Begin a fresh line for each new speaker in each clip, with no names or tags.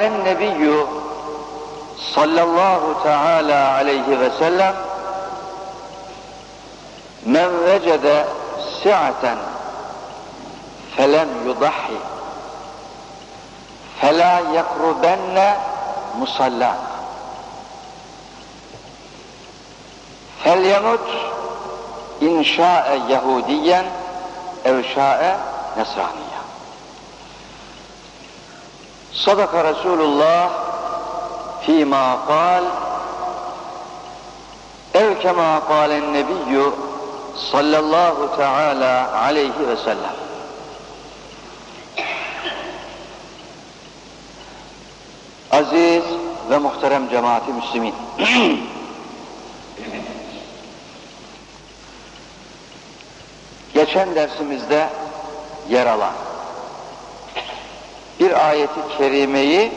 En Nebiyyü sallallahu teala aleyhi ve sellem men vecede si'aten felen yudahhi fela yakrubenne musalla. Fel yanut inşa'e yahudiyen ev şa'e nesrani. Sadaka Resulullah fîmâ kal ev kemâ kâlen nebiyyü sallallahu teala aleyhi ve sellem. Aziz ve muhterem cemaati müslimin. Geçen dersimizde yer alan bir ayeti kerimeyi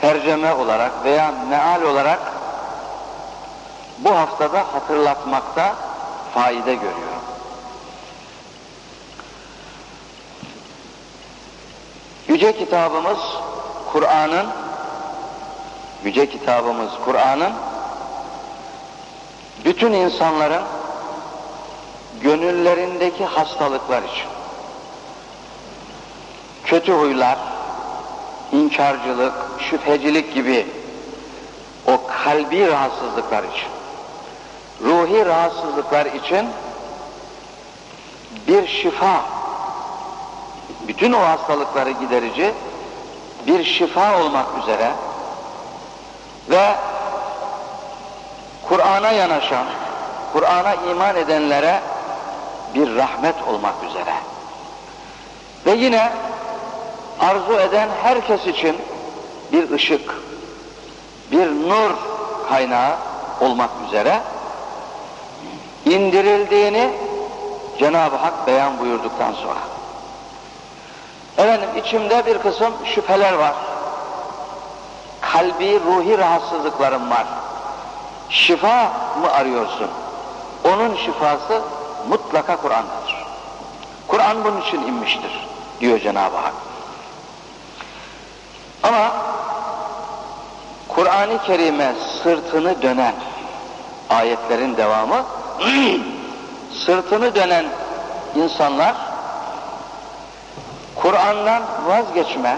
tercüme olarak veya meal olarak bu haftada hatırlatmakta fayda görüyorum. Yüce kitabımız Kur'an'ın Yüce kitabımız Kur'an'ın bütün insanların gönüllerindeki hastalıklar için kötü huylar, inkarcılık, şüphecilik gibi o kalbi rahatsızlıklar için, ruhi rahatsızlıklar için bir şifa, bütün o hastalıkları giderici bir şifa olmak üzere ve Kur'an'a yanaşan, Kur'an'a iman edenlere bir rahmet olmak üzere. Ve yine arzu eden herkes için bir ışık, bir nur kaynağı olmak üzere indirildiğini Cenab-ı Hak beyan buyurduktan sonra. Efendim içimde bir kısım şüpheler var. Kalbi, ruhi rahatsızlıklarım var. Şifa mı arıyorsun? Onun şifası mutlaka Kur'an'dadır. Kur'an bunun için inmiştir diyor Cenab-ı Hak. Ama Kur'an-ı Kerim'e sırtını dönen ayetlerin devamı sırtını dönen insanlar Kur'an'dan vazgeçme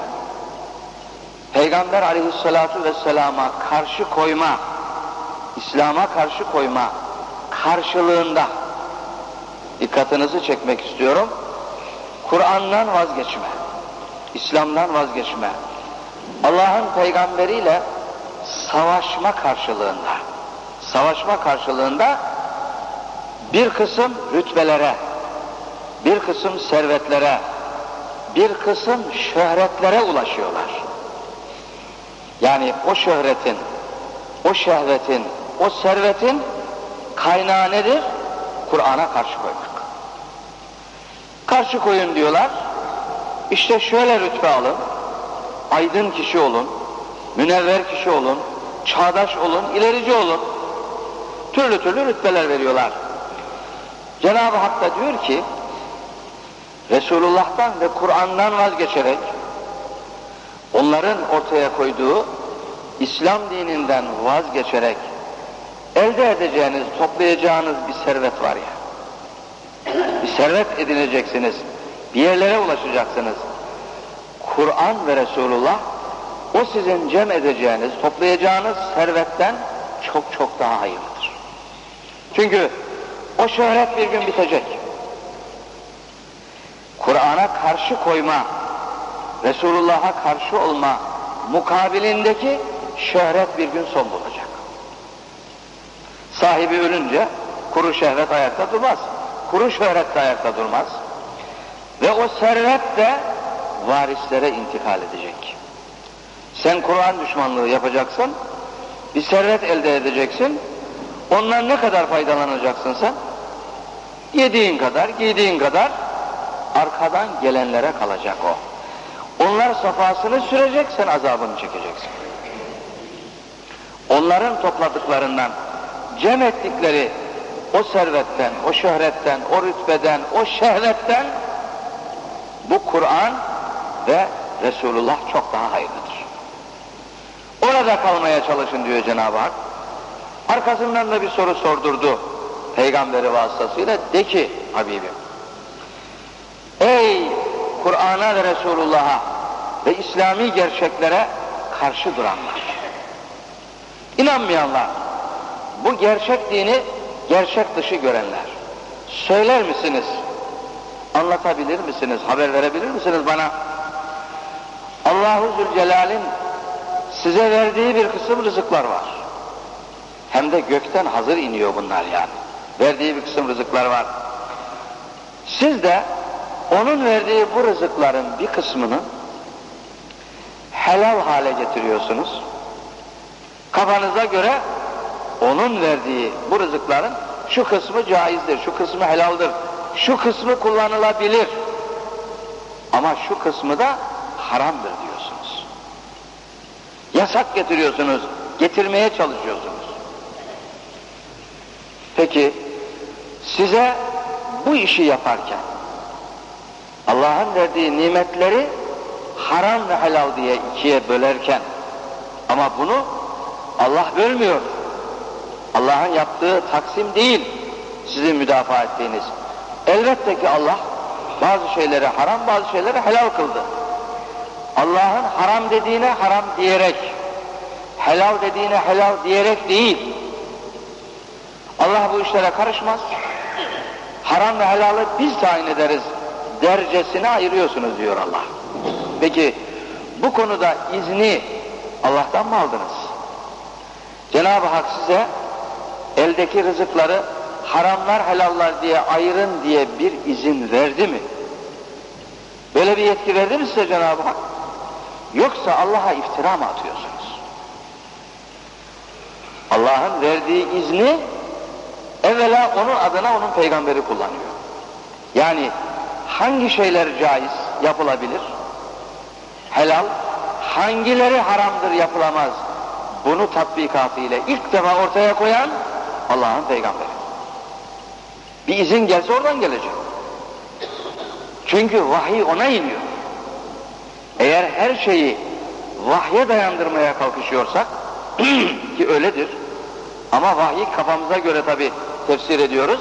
Peygamber aleyhissalatu vesselama karşı koyma İslam'a karşı koyma karşılığında dikkatinizi çekmek istiyorum. Kur'an'dan vazgeçme, İslam'dan vazgeçme, Allah'ın peygamberiyle savaşma karşılığında, savaşma karşılığında bir kısım rütbelere, bir kısım servetlere, bir kısım şöhretlere ulaşıyorlar. Yani o şöhretin, o şehvetin, o servetin kaynağı nedir? Kur'an'a karşı koymak. Karşı koyun diyorlar. İşte şöyle rütbe alın, aydın kişi olun, münevver kişi olun, çağdaş olun, ilerici olun. Türlü türlü rütbeler veriyorlar. Cenab-ı Hak da diyor ki, Resulullah'tan ve Kur'an'dan vazgeçerek, onların ortaya koyduğu İslam dininden vazgeçerek elde edeceğiniz, toplayacağınız bir servet var ya. Bir servet edineceksiniz. Bir yerlere ulaşacaksınız. Kur'an ve Resulullah o sizin cem edeceğiniz, toplayacağınız servetten çok çok daha hayırlıdır. Çünkü o şöhret bir gün bitecek. Kur'an'a karşı koyma, Resulullah'a karşı olma mukabilindeki şöhret bir gün son bulacak. Sahibi ölünce kuru şehvet ayakta durmaz. Kuru şöhret de ayakta durmaz. Ve o servet de varislere intikal edecek. Sen Kur'an düşmanlığı yapacaksın, bir servet elde edeceksin, ondan ne kadar faydalanacaksın sen? Yediğin kadar, giydiğin kadar arkadan gelenlere kalacak o. Onlar safasını sürecek, sen azabını çekeceksin. Onların topladıklarından, cem ettikleri o servetten, o şöhretten, o rütbeden, o şehvetten bu Kur'an ve Resulullah çok daha hayırlıdır. Orada kalmaya çalışın diyor Cenab-ı Hak. Arkasından da bir soru sordurdu peygamberi vasıtasıyla. De ki Habibim, ey Kur'an'a ve Resulullah'a ve İslami gerçeklere karşı duranlar, inanmayanlar, bu gerçek dini gerçek dışı görenler, söyler misiniz? Anlatabilir misiniz? Haber verebilir misiniz bana? Allahu Zülcelal'in size verdiği bir kısım rızıklar var. Hem de gökten hazır iniyor bunlar yani. Verdiği bir kısım rızıklar var. Siz de onun verdiği bu rızıkların bir kısmını helal hale getiriyorsunuz. Kafanıza göre onun verdiği bu rızıkların şu kısmı caizdir, şu kısmı helaldir, şu kısmı kullanılabilir. Ama şu kısmı da haramdır diyorsunuz. Yasak getiriyorsunuz, getirmeye çalışıyorsunuz. Peki size bu işi yaparken Allah'ın verdiği nimetleri haram ve helal diye ikiye bölerken ama bunu Allah bölmüyor. Allah'ın yaptığı taksim değil sizin müdafaa ettiğiniz. Elbette ki Allah bazı şeyleri haram bazı şeyleri helal kıldı. Allah'ın haram dediğine haram diyerek, helal dediğine helal diyerek değil. Allah bu işlere karışmaz. Haram ve helalı biz tayin ederiz dercesine ayırıyorsunuz diyor Allah. Peki bu konuda izni Allah'tan mı aldınız? Cenab-ı Hak size eldeki rızıkları haramlar helallar diye ayırın diye bir izin verdi mi? Böyle bir yetki verdi mi size Cenab-ı Hak? Yoksa Allah'a iftira mı atıyorsunuz? Allah'ın verdiği izni evvela onun adına onun peygamberi kullanıyor. Yani hangi şeyler caiz yapılabilir? Helal, hangileri haramdır yapılamaz? Bunu tatbikatıyla ilk defa ortaya koyan Allah'ın peygamberi. Bir izin gelse oradan gelecek. Çünkü vahiy ona iniyor. Eğer her şeyi vahye dayandırmaya kalkışıyorsak ki öyledir ama vahiy kafamıza göre tabi tefsir ediyoruz.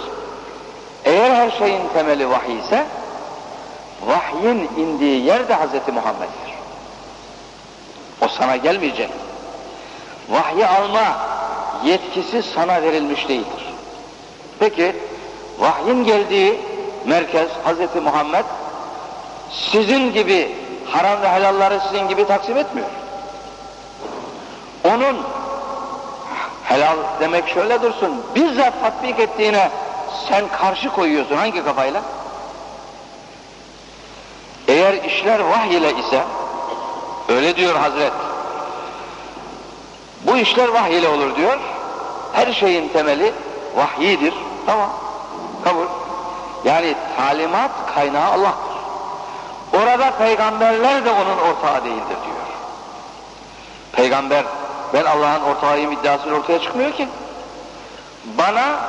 Eğer her şeyin temeli vahiy ise vahyin indiği yer de Hz. Muhammed'dir. O sana gelmeyecek. Vahyi alma yetkisi sana verilmiş değildir. Peki vahyin geldiği merkez Hz. Muhammed sizin gibi haram ve helalları sizin gibi taksim etmiyor. Onun helal demek şöyle dursun, bizzat tatbik ettiğine sen karşı koyuyorsun hangi kafayla? Eğer işler vahiy ile ise, öyle diyor Hazret, bu işler vahiy ile olur diyor, her şeyin temeli vahyidir, tamam, kabul. Yani talimat kaynağı Allah'tır. Orada peygamberler de onun ortağı değildir diyor. Peygamber ben Allah'ın ortağıyım iddiasıyla ortaya çıkmıyor ki. Bana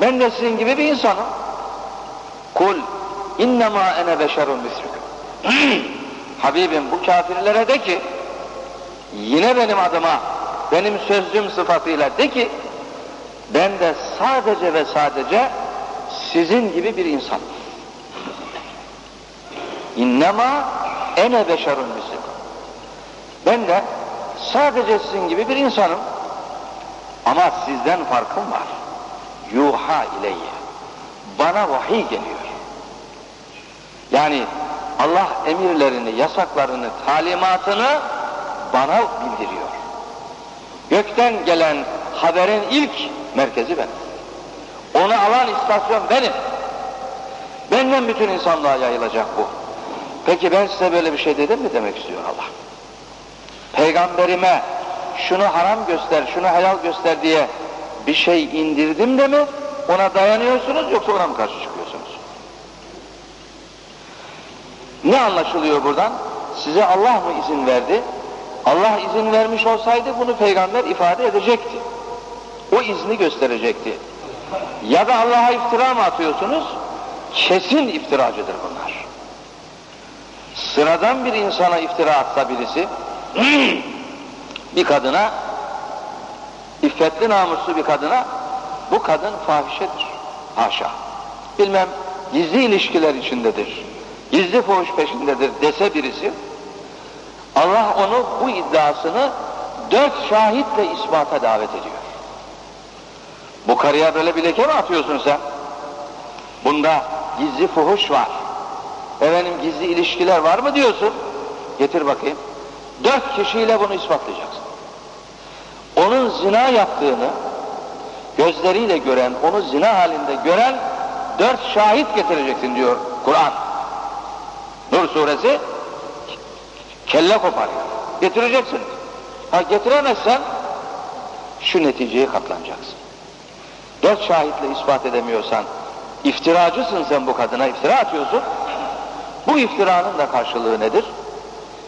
ben de sizin gibi bir insanım. Kul innema ene beşerun mislukum. Habibim bu kafirlere de ki yine benim adıma benim sözcüm sıfatıyla de ki ben de sadece ve sadece sizin gibi bir insan. İnnema ene beşerun mislukum. Ben de sadece sizin gibi bir insanım. Ama sizden farkım var. Yuha ileyye. Bana vahiy geliyor. Yani Allah emirlerini, yasaklarını, talimatını bana bildiriyor. Gökten gelen haberin ilk merkezi benim. Onu alan istasyon benim. Benden bütün insanlığa yayılacak bu. Peki ben size böyle bir şey dedim mi demek istiyor Allah. Peygamberime şunu haram göster, şunu helal göster diye bir şey indirdim de mi ona dayanıyorsunuz yoksa ona mı karşı çıkıyorsunuz? Ne anlaşılıyor buradan? Size Allah mı izin verdi? Allah izin vermiş olsaydı bunu peygamber ifade edecekti. O izni gösterecekti. Ya da Allah'a iftira mı atıyorsunuz? Kesin iftiracıdır bunlar. Sıradan bir insana iftira atsa birisi bir kadına iffetli namuslu bir kadına bu kadın fahişedir. Haşa. Bilmem gizli ilişkiler içindedir. Gizli fuhuş peşindedir dese birisi Allah onu bu iddiasını dört şahitle ispata davet ediyor. Bu karıya böyle bir leke mi atıyorsun sen? Bunda gizli fuhuş var. Efendim gizli ilişkiler var mı diyorsun? Getir bakayım. Dört kişiyle bunu ispatlayacaksın. Onun zina yaptığını gözleriyle gören, onu zina halinde gören dört şahit getireceksin diyor Kur'an. Nur suresi kelle koparıyor. Getireceksin. Ha getiremezsen şu neticeye katlanacaksın. Dört şahitle ispat edemiyorsan iftiracısın sen bu kadına iftira atıyorsun. Bu iftiranın da karşılığı nedir?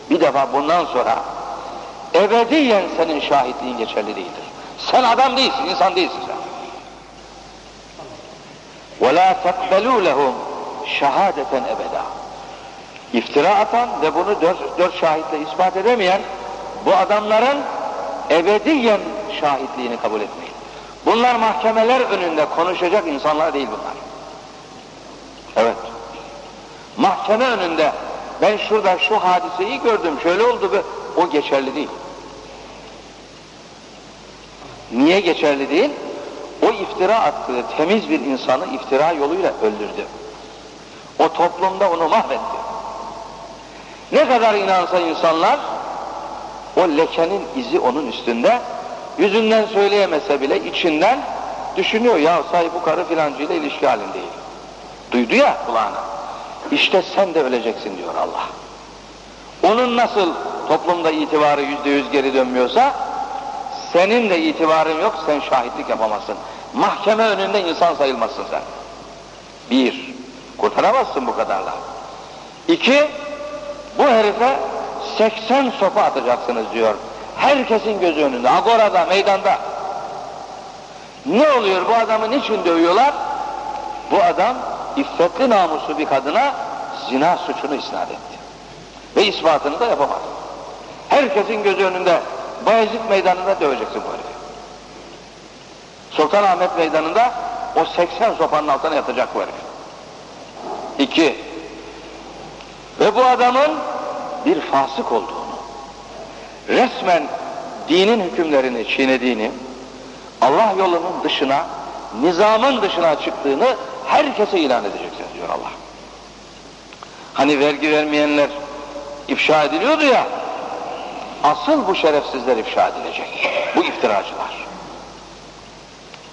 Bir defa bundan sonra ebediyen senin şahitliğin geçerli değildir. Sen adam değilsin, insan değilsin sen. وَلَا تَقْبَلُوا لَهُمْ şehadeten ebeda. İftira atan ve bunu dört, dört şahitle ispat edemeyen bu adamların ebediyen şahitliğini kabul etmeyin. Bunlar mahkemeler önünde konuşacak insanlar değil bunlar. Mahkeme önünde ben şurada şu hadiseyi gördüm, şöyle oldu ve o geçerli değil. Niye geçerli değil? O iftira attığı temiz bir insanı iftira yoluyla öldürdü. O toplumda onu mahvetti. Ne kadar inansa insanlar o lekenin izi onun üstünde yüzünden söyleyemese bile içinden düşünüyor ya sahi bu karı filancıyla ilişki halindeydi. Duydu ya kulağına. İşte sen de öleceksin diyor Allah. Onun nasıl toplumda itibarı yüzde yüz geri dönmüyorsa senin de itibarın yok sen şahitlik yapamazsın. Mahkeme önünde insan sayılmazsın sen. Bir, kurtaramazsın bu kadarla. İki, bu herife 80 sopa atacaksınız diyor. Herkesin gözü önünde, agorada, meydanda. Ne oluyor bu adamı niçin dövüyorlar? Bu adam iffetli namuslu bir kadına zina suçunu isnat etti. Ve ispatını da yapamadı. Herkesin gözü önünde Bayezid meydanında döveceksin bu herifi. Sultanahmet meydanında o 80 sopanın altına yatacak bu herif. İki, ve bu adamın bir fasık olduğunu, resmen dinin hükümlerini çiğnediğini, Allah yolunun dışına, nizamın dışına çıktığını herkese ilan edeceksiniz diyor Allah. Hani vergi vermeyenler ifşa ediliyordu ya, asıl bu şerefsizler ifşa edilecek. Bu iftiracılar.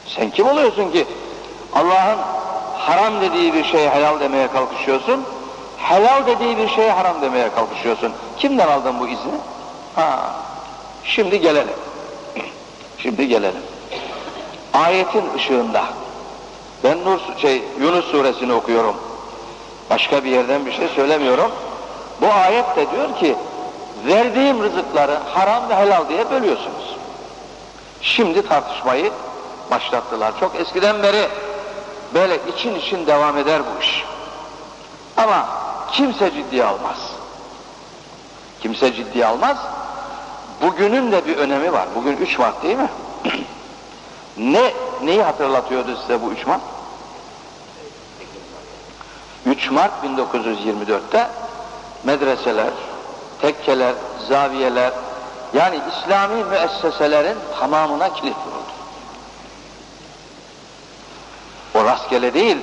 Sen kim oluyorsun ki Allah'ın haram dediği bir şeye helal demeye kalkışıyorsun, helal dediği bir şeye haram demeye kalkışıyorsun. Kimden aldın bu izni? Ha, şimdi gelelim. Şimdi gelelim. Ayetin ışığında ben Nur şey Yunus suresini okuyorum. Başka bir yerden bir şey söylemiyorum. Bu ayet de diyor ki verdiğim rızıkları haram ve helal diye bölüyorsunuz. Şimdi tartışmayı başlattılar. Çok eskiden beri böyle için için devam eder bu iş. Ama kimse ciddiye almaz. Kimse ciddiye almaz. Bugünün de bir önemi var. Bugün 3 Mart değil mi? ne neyi hatırlatıyordu size bu 3 Mart? 3 Mart 1924'te medreseler, tekkeler, zaviyeler yani İslami müesseselerin tamamına kilit vuruldu. O rastgele değil,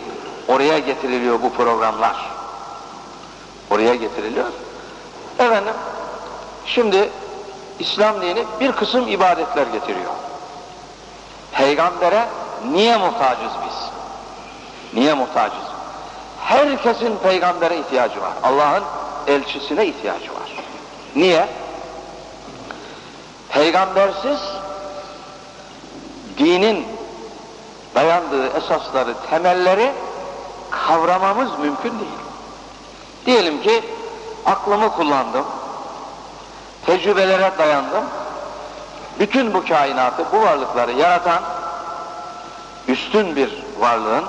oraya getiriliyor bu programlar. Oraya getiriliyor. Efendim, şimdi İslam dini bir kısım ibadetler getiriyor. Peygambere niye muhtacız biz? Niye muhtacız? Herkesin peygambere ihtiyacı var. Allah'ın elçisine ihtiyacı var. Niye? Peygambersiz dinin dayandığı esasları, temelleri kavramamız mümkün değil. Diyelim ki aklımı kullandım, tecrübelere dayandım, bütün bu kainatı, bu varlıkları yaratan üstün bir varlığın,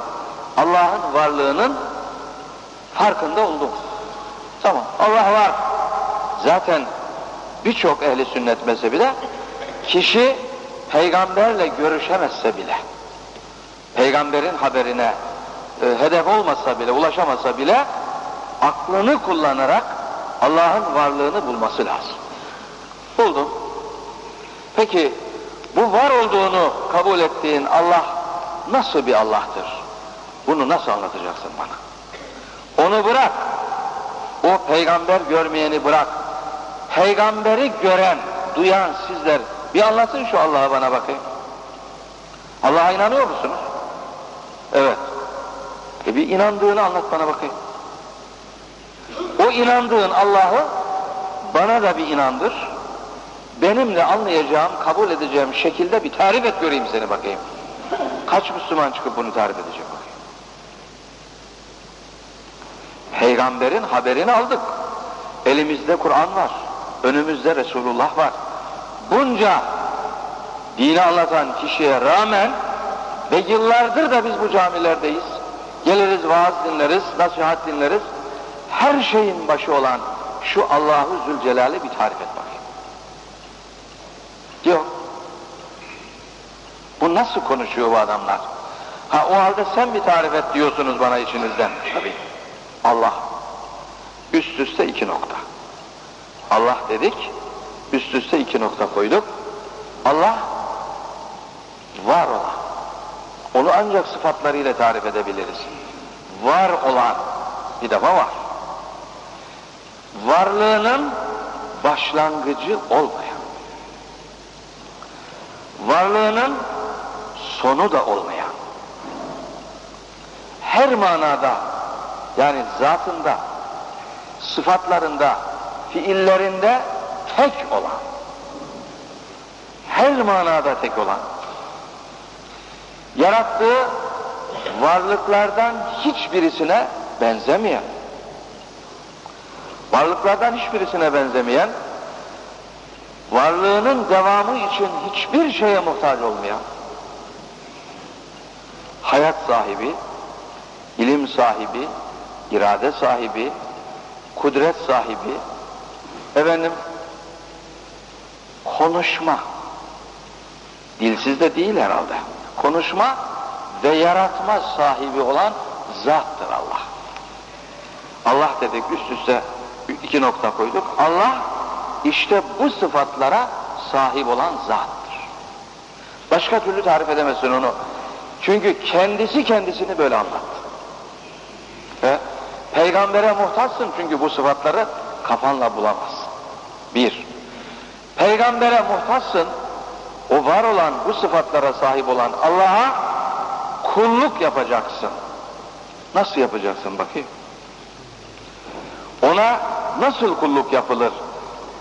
Allah'ın varlığının farkında oldum. Tamam Allah var. Zaten birçok ehli sünnet mezhebi de kişi peygamberle görüşemezse bile peygamberin haberine e, hedef olmasa bile, ulaşamasa bile aklını kullanarak Allah'ın varlığını bulması lazım. Peki bu var olduğunu kabul ettiğin Allah nasıl bir Allah'tır? Bunu nasıl anlatacaksın bana? Onu bırak. O peygamber görmeyeni bırak. Peygamberi gören, duyan sizler bir anlatın şu Allah'a bana bakayım. Allah'a inanıyor musunuz? Evet. E bir inandığını anlat bana bakayım. O inandığın Allah'ı bana da bir inandır. Benimle anlayacağım, kabul edeceğim şekilde bir tarif et göreyim seni bakayım. Kaç Müslüman çıkıp bunu tarif edecek bakayım. Peygamberin haberini aldık. Elimizde Kur'an var. Önümüzde Resulullah var. Bunca dini anlatan kişiye rağmen ve yıllardır da biz bu camilerdeyiz. Geliriz vaaz dinleriz, nasihat dinleriz. Her şeyin başı olan şu Allahu Zülcelal'i bir tarif et bakayım. Yok. Bu nasıl konuşuyor bu adamlar? Ha o halde sen bir tarif et diyorsunuz bana içinizden. Tabii. Allah. Üst üste iki nokta. Allah dedik, üst üste iki nokta koyduk. Allah var olan. Onu ancak sıfatlarıyla tarif edebiliriz. Var olan bir defa var. Varlığının başlangıcı olmayan. Varlığının sonu da olmayan. Her manada yani zatında, sıfatlarında, fiillerinde tek olan. Her manada tek olan yarattığı varlıklardan hiçbirisine benzemeyen, varlıklardan hiçbirisine benzemeyen, varlığının devamı için hiçbir şeye muhtaç olmayan, hayat sahibi, ilim sahibi, irade sahibi, kudret sahibi, efendim, konuşma, dilsiz de değil herhalde konuşma ve yaratma sahibi olan zattır Allah. Allah dedik üst üste iki nokta koyduk. Allah işte bu sıfatlara sahip olan zattır. Başka türlü tarif edemezsin onu. Çünkü kendisi kendisini böyle anlattı. Ve peygambere muhtaçsın çünkü bu sıfatları kafanla bulamazsın. Bir, peygambere muhtaçsın o var olan bu sıfatlara sahip olan Allah'a kulluk yapacaksın. Nasıl yapacaksın bakayım? Ona nasıl kulluk yapılır?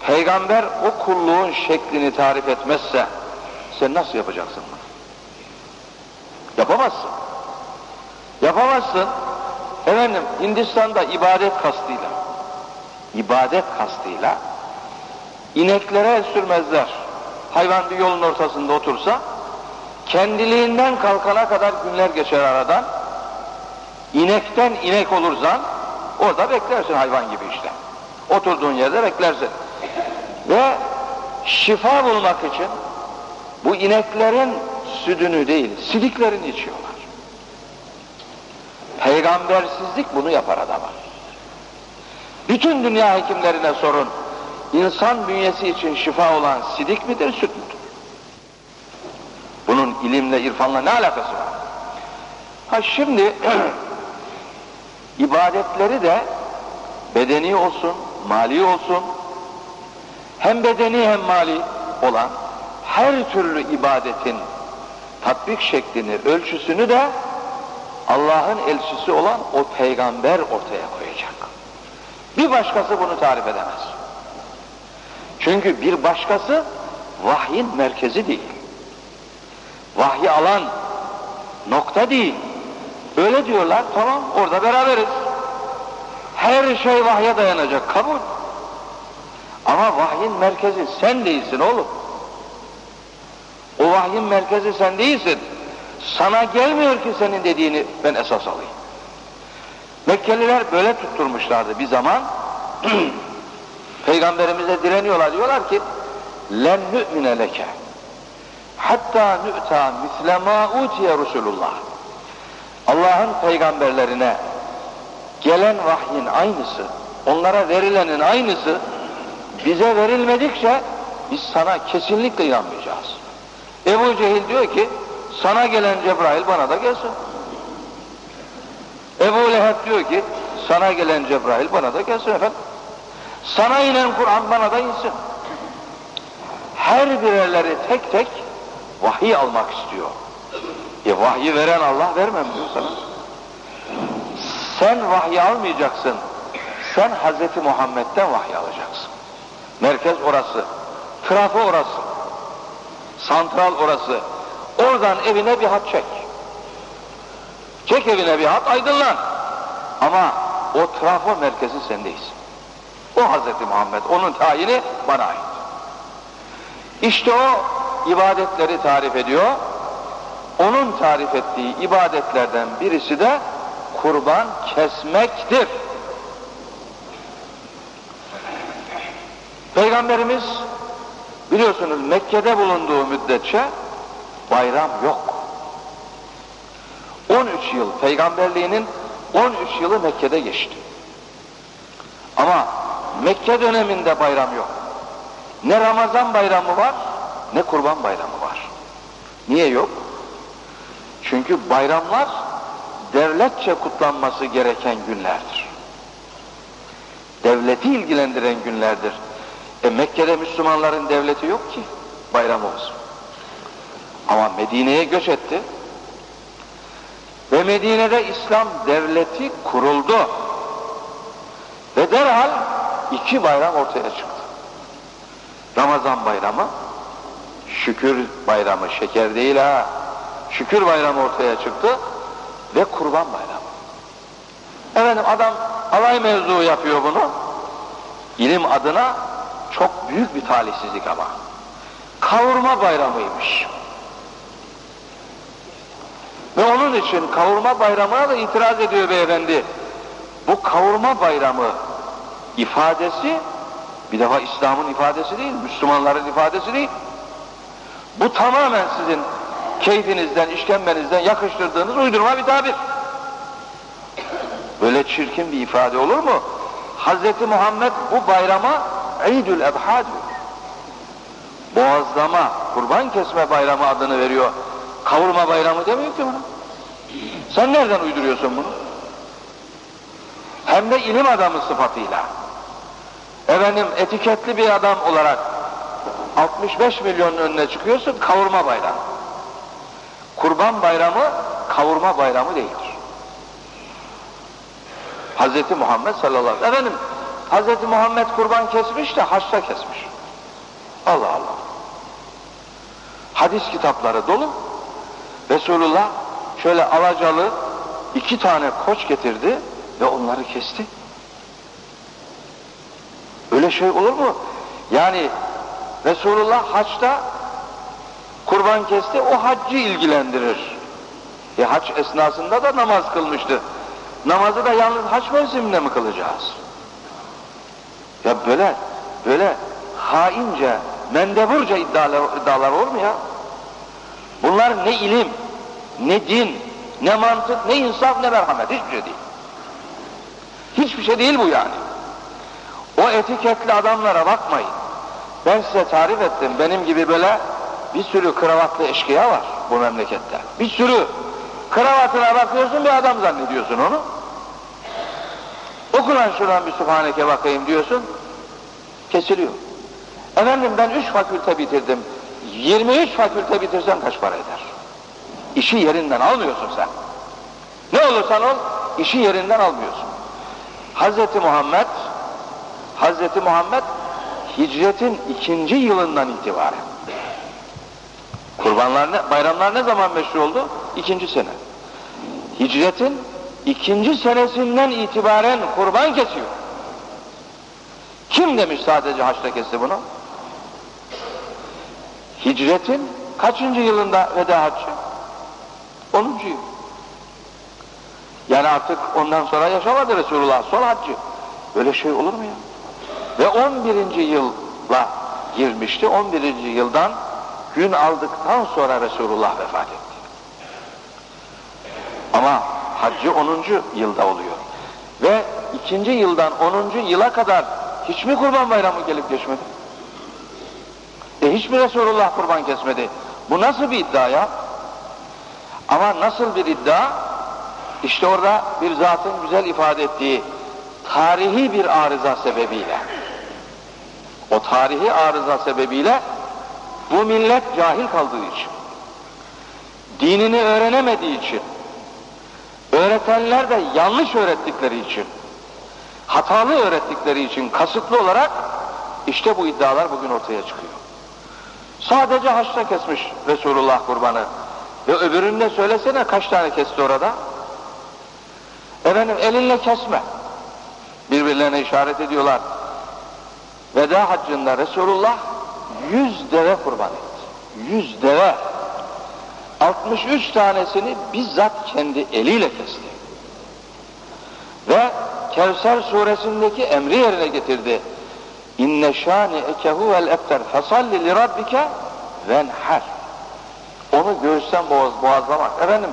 Peygamber o kulluğun şeklini tarif etmezse sen nasıl yapacaksın bunu? Yapamazsın. Yapamazsın. Efendim Hindistan'da ibadet kastıyla ibadet kastıyla ineklere sürmezler hayvan bir yolun ortasında otursa kendiliğinden kalkana kadar günler geçer aradan inekten inek olursan orada beklersin hayvan gibi işte oturduğun yerde beklersin ve şifa bulmak için bu ineklerin sütünü değil sidiklerini içiyorlar peygambersizlik bunu yapar adama bütün dünya hekimlerine sorun insan bünyesi için şifa olan sidik midir, süt müdür? Bunun ilimle, irfanla ne alakası var? Ha şimdi ibadetleri de bedeni olsun, mali olsun, hem bedeni hem mali olan her türlü ibadetin tatbik şeklini, ölçüsünü de Allah'ın elçisi olan o peygamber ortaya koyacak. Bir başkası bunu tarif edemez. Çünkü bir başkası vahyin merkezi değil. Vahyi alan nokta değil. Öyle diyorlar, tamam orada beraberiz. Her şey vahye dayanacak, kabul. Ama vahyin merkezi sen değilsin oğlum. O vahyin merkezi sen değilsin. Sana gelmiyor ki senin dediğini ben esas alayım. Mekkeliler böyle tutturmuşlardı bir zaman Peygamberimize direniyorlar diyorlar ki len nü'mine leke hatta nü'ta misle ma utiye Resulullah Allah'ın peygamberlerine gelen vahyin aynısı onlara verilenin aynısı bize verilmedikçe biz sana kesinlikle inanmayacağız. Ebu Cehil diyor ki sana gelen Cebrail bana da gelsin. Ebu Leheb diyor ki sana gelen Cebrail bana da gelsin efendim. Sana inen Kur'an bana da insin. Her birerleri tek tek vahiy almak istiyor. E vahyi veren Allah vermem diyor sana. Sen vahiy almayacaksın. Sen Hazreti Muhammed'den vahiy alacaksın. Merkez orası. Trafo orası. Santral orası. Oradan evine bir hat çek. Çek evine bir hat aydınlan. Ama o trafo merkezi sendeyiz. O Hazreti Muhammed. Onun tayini bana ait. İşte o ibadetleri tarif ediyor. Onun tarif ettiği ibadetlerden birisi de kurban kesmektir. Peygamberimiz biliyorsunuz Mekke'de bulunduğu müddetçe bayram yok. 13 yıl peygamberliğinin 13 yılı Mekke'de geçti. Ama Mekke döneminde bayram yok. Ne Ramazan bayramı var ne kurban bayramı var. Niye yok? Çünkü bayramlar devletçe kutlanması gereken günlerdir. Devleti ilgilendiren günlerdir. E Mekke'de Müslümanların devleti yok ki bayram olsun. Ama Medine'ye göç etti. Ve Medine'de İslam devleti kuruldu. Ve derhal iki bayram ortaya çıktı. Ramazan bayramı, şükür bayramı, şeker değil ha, şükür bayramı ortaya çıktı ve kurban bayramı. Efendim adam alay mevzu yapıyor bunu. İlim adına çok büyük bir talihsizlik ama. Kavurma bayramıymış. Ve onun için kavurma bayramına da itiraz ediyor beyefendi. Bu kavurma bayramı ifadesi bir defa İslam'ın ifadesi değil, Müslümanların ifadesi değil. Bu tamamen sizin keyfinizden, işkembenizden yakıştırdığınız uydurma bir tabir. Böyle çirkin bir ifade olur mu? Hz. Muhammed bu bayrama İdül Ebha diyor. Boğazlama, kurban kesme bayramı adını veriyor. Kavurma bayramı demiyor ki bunu. Sen nereden uyduruyorsun bunu? Hem de ilim adamı sıfatıyla. Efendim etiketli bir adam olarak 65 milyonun önüne çıkıyorsun kavurma bayramı. Kurban bayramı kavurma bayramı değildir. Hz. Muhammed sallallahu aleyhi ve sellem. Hz. Muhammed kurban kesmiş de haçta kesmiş. Allah Allah. Hadis kitapları dolu. Resulullah şöyle alacalı iki tane koç getirdi ve onları kesti. Öyle şey olur mu? Yani Resulullah haçta kurban kesti, o haccı ilgilendirir. E haç esnasında da namaz kılmıştı. Namazı da yalnız haç mevsiminde mi kılacağız? Ya böyle, böyle haince, mendeburca iddialar, iddialar olur mu ya? Bunlar ne ilim, ne din, ne mantık, ne insaf, ne merhamet, hiçbir şey değil. Hiçbir şey değil bu yani. O etiketli adamlara bakmayın. Ben size tarif ettim, benim gibi böyle bir sürü kravatlı eşkıya var bu memlekette. Bir sürü. Kravatına bakıyorsun bir adam zannediyorsun onu. Oku lan şuradan bir Sübhaneke bakayım diyorsun. Kesiliyor. Efendim ben üç fakülte bitirdim. 23 fakülte bitirsen kaç para eder? İşi yerinden almıyorsun sen. Ne olursan ol, işi yerinden almıyorsun. Hazreti Muhammed, Hazreti Muhammed hicretin ikinci yılından itibaren kurbanlar ne, bayramlar ne zaman meşhur oldu? İkinci sene. Hicretin ikinci senesinden itibaren kurban kesiyor. Kim demiş sadece haçta kesti bunu? Hicretin kaçıncı yılında veda haccı? 10. yıl. Yani artık ondan sonra yaşamadı Resulullah son haccı. Böyle şey olur mu ya? Ve 11. yılla girmişti. 11. yıldan gün aldıktan sonra Resulullah vefat etti. Ama haccı 10. yılda oluyor. Ve ikinci yıldan 10. yıla kadar hiç mi kurban bayramı gelip geçmedi? E hiç mi Resulullah kurban kesmedi? Bu nasıl bir iddia ya? Ama nasıl bir iddia? İşte orada bir zatın güzel ifade ettiği tarihi bir arıza sebebiyle o tarihi arıza sebebiyle bu millet cahil kaldığı için dinini öğrenemediği için öğretenler de yanlış öğrettikleri için hatalı öğrettikleri için kasıtlı olarak işte bu iddialar bugün ortaya çıkıyor. Sadece haçta kesmiş Resulullah kurbanı. Ve öbüründe söylesene kaç tane kesti orada? Efendim elinle kesme. Birbirlerine işaret ediyorlar. Veda haccında Resulullah yüz deve kurban etti. Yüz deve. 63 tanesini bizzat kendi eliyle kesti. Ve Kevser suresindeki emri yerine getirdi. İnne şâni ekehu vel ebter fesalli li rabbike venher. Onu göğüsten boğaz, boğazlamak. Efendim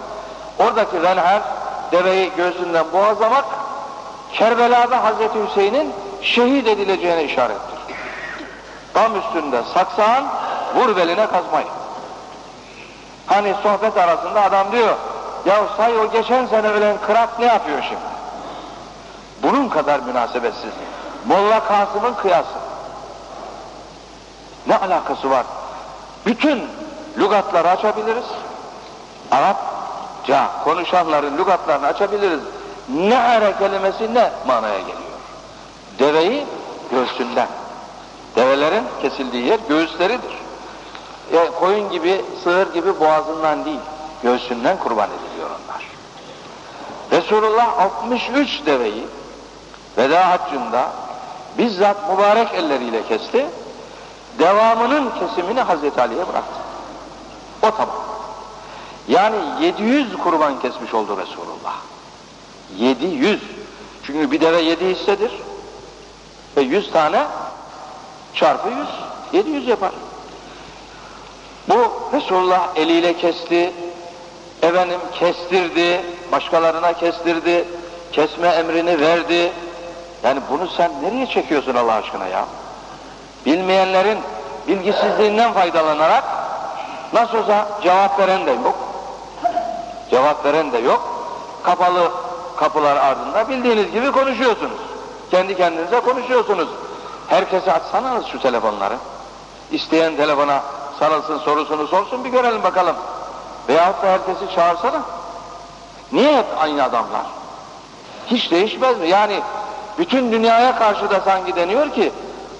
oradaki venher deveyi göğsünden boğazlamak Kerbela'da Hazreti Hüseyin'in şehit edileceğine işarettir. Tam üstünde saksağın vur beline kazmayı. Hani sohbet arasında adam diyor ya say o geçen sene ölen kırat ne yapıyor şimdi? Bunun kadar münasebetsiz. Molla Kasım'ın kıyası. Ne alakası var? Bütün lügatları açabiliriz. Arapça konuşanların lügatlarını açabiliriz. Ne ara kelimesi ne manaya geliyor? Deveyi göğsünden. Develerin kesildiği yer göğüsleridir. Yani koyun gibi, sığır gibi boğazından değil, göğsünden kurban ediliyor onlar. Resulullah 63 deveyi veda haccında bizzat mübarek elleriyle kesti. Devamının kesimini Hazreti Ali'ye bıraktı. O tamam. Yani 700 kurban kesmiş oldu Resulullah. 700. Çünkü bir deve 7 hissedir. Ve 100 tane çarpı 100. 700 yapar. Bu Resulullah eliyle kesti, efendim kestirdi, başkalarına kestirdi, kesme emrini verdi. Yani bunu sen nereye çekiyorsun Allah aşkına ya? Bilmeyenlerin bilgisizliğinden faydalanarak nasıl olsa cevap veren de yok. Cevap veren de yok. Kapalı kapılar ardında bildiğiniz gibi konuşuyorsunuz. Kendi kendinize konuşuyorsunuz. Herkese açsanız şu telefonları. İsteyen telefona sarılsın sorusunu sorsun bir görelim bakalım. Veyahut da herkesi çağırsana. Niye hep aynı adamlar? Hiç değişmez mi? Yani bütün dünyaya karşı da sanki deniyor ki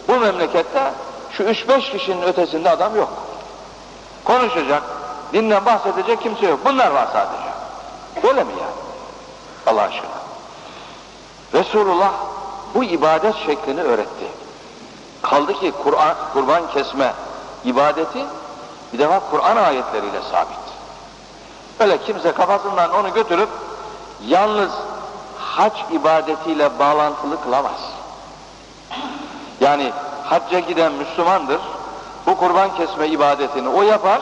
bu memlekette şu üç beş kişinin ötesinde adam yok. Konuşacak, dinden bahsedecek kimse yok. Bunlar var sadece. Böyle mi yani? Allah aşkına. Resulullah bu ibadet şeklini öğretti. Kaldı ki Kur'an kurban kesme ibadeti bir defa Kur'an ayetleriyle sabit. Öyle kimse kafasından onu götürüp yalnız hac ibadetiyle bağlantılı kılamaz. Yani hacca giden Müslümandır. Bu kurban kesme ibadetini o yapar.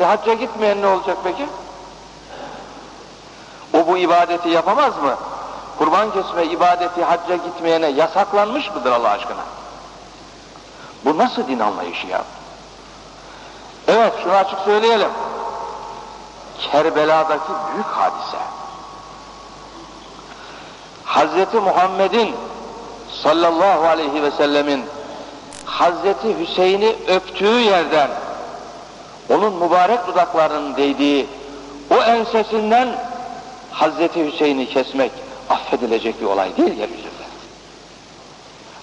E hacca gitmeyen ne olacak peki? O bu ibadeti yapamaz mı? Kurban kesme ibadeti hacca gitmeyene yasaklanmış mıdır Allah aşkına? Bu nasıl din anlayışı ya? Evet şunu açık söyleyelim. Kerbela'daki büyük hadise. Hazreti Muhammed'in sallallahu aleyhi ve sellemin Hazreti Hüseyin'i öptüğü yerden onun mübarek dudaklarının değdiği o ensesinden Hazreti Hüseyin'i kesmek affedilecek bir olay değil yeryüzünde.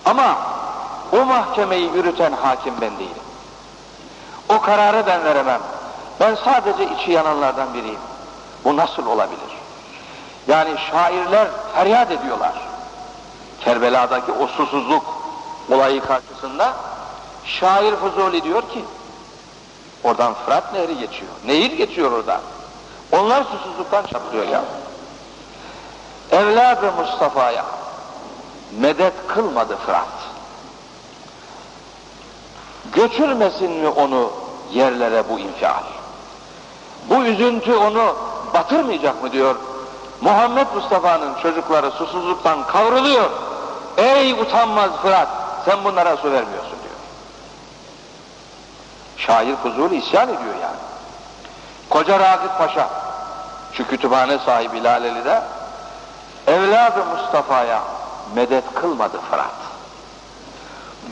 Ama o mahkemeyi yürüten hakim ben değilim. O kararı ben veremem. Ben sadece içi yananlardan biriyim. Bu nasıl olabilir? Yani şairler feryat ediyorlar. Kerbela'daki o susuzluk olayı karşısında şair Fuzuli diyor ki oradan Fırat Nehri geçiyor. Nehir geçiyor oradan. Onlar susuzluktan çatlıyor ya. Evladı Mustafa'ya medet kılmadı Fırat. Götürmesin mi onu yerlere bu infial? Bu üzüntü onu batırmayacak mı diyor. Muhammed Mustafa'nın çocukları susuzluktan kavruluyor. Ey utanmaz Fırat sen bunlara su vermiyorsun diyor. Şair Fuzuli isyan ediyor yani. Koca Ragıp Paşa şu kütüphane sahibi Laleli'de evladı Mustafa'ya medet kılmadı Fırat.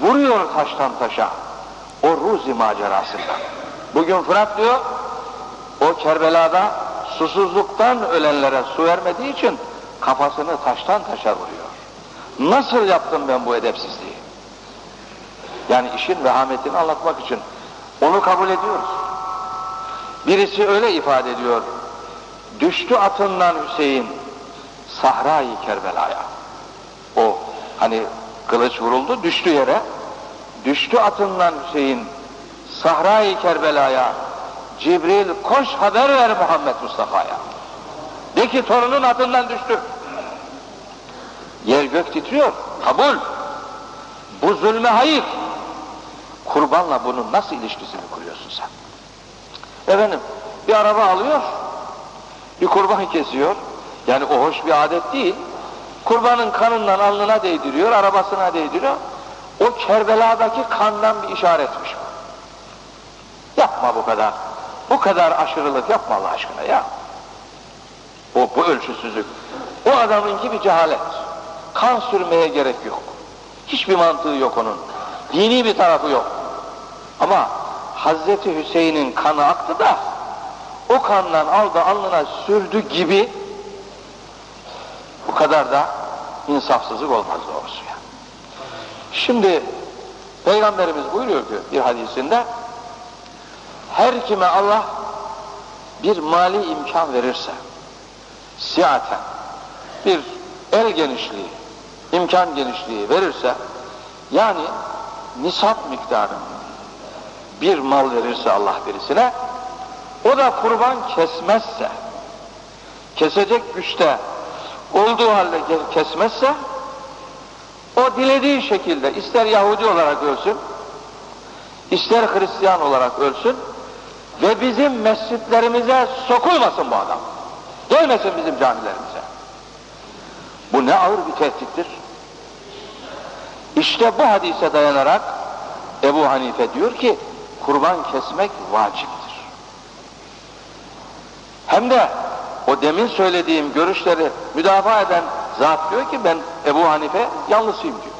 Vuruyor taştan taşa o Ruzi macerasından. Bugün Fırat diyor o Kerbela'da susuzluktan ölenlere su vermediği için kafasını taştan taşa vuruyor. Nasıl yaptım ben bu edepsizliği? Yani işin vehametini anlatmak için onu kabul ediyoruz. Birisi öyle ifade ediyor. Düştü atından Hüseyin Sahra-i Kerbela'ya. O hani kılıç vuruldu düştü yere. Düştü atından Hüseyin Sahra-i Kerbela'ya. Cibril koş haber ver Muhammed Mustafa'ya. De ki torunun atından düştü. Yer gök titriyor. Kabul. Bu zulme hayır. Kurbanla bunun nasıl ilişkisini kuruyorsun sen? Efendim bir araba alıyor, bir kurban kesiyor. Yani o hoş bir adet değil. Kurbanın kanından alnına değdiriyor, arabasına değdiriyor. O Kerbela'daki kandan bir işaretmiş bu. Yapma bu kadar. Bu kadar aşırılık yapma Allah aşkına ya. O bu ölçüsüzlük. O adamınki bir cehalet. Kan sürmeye gerek yok. Hiçbir mantığı yok onun. Dini bir tarafı yok. Ama Hazreti Hüseyin'in kanı aktı da o kandan aldı alnına sürdü gibi bu kadar da insafsızlık olmaz doğrusu. Şimdi Peygamberimiz buyuruyor ki bir hadisinde her kime Allah bir mali imkan verirse siyaten bir el genişliği imkan genişliği verirse yani nisap miktarı bir mal verirse Allah birisine o da kurban kesmezse kesecek güçte olduğu halde kesmezse o dilediği şekilde ister Yahudi olarak ölsün ister Hristiyan olarak ölsün ve bizim mescitlerimize sokulmasın bu adam. Gelmesin bizim camilerimize. Bu ne ağır bir tehdittir. İşte bu hadise dayanarak Ebu Hanife diyor ki kurban kesmek vaciptir. Hem de o demin söylediğim görüşleri müdafaa eden zat diyor ki ben Ebu Hanife yanlısıyım diyor.